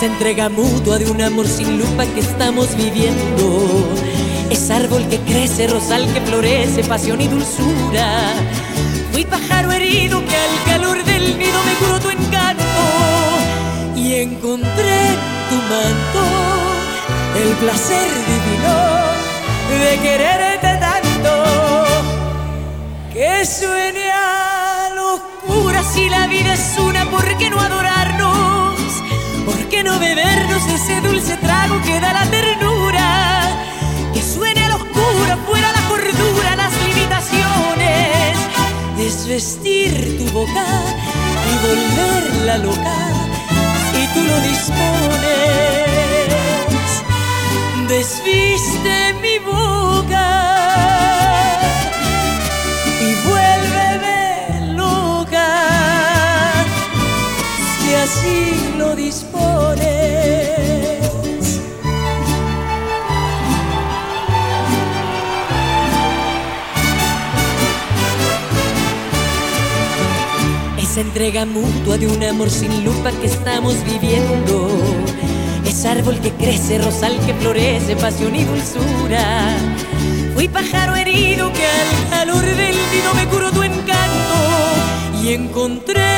esa entrega mutua de un amor sin lupa que estamos viviendo. Es árbol que crece, rosal que florece, pasión y dulzura. Fui pájaro herido que al calor del nido me curó tu encanto y encontré en tu manto el placer divino de quererte tanto que sueña locura si la vida es una, ¿Por qué no bebernos ese dulce trago que da la ternura? Que suene a la oscura, fuera la cordura, las limitaciones. Desvestir tu boca y volverla loca si tú lo dispones. Desviste así lo dispones. Esa entrega mutua de un amor sin lupa que estamos viviendo. Es árbol que crece, rosal que florece, pasión y dulzura. Fui pájaro herido que al calor del nido me curó tu encanto y encontré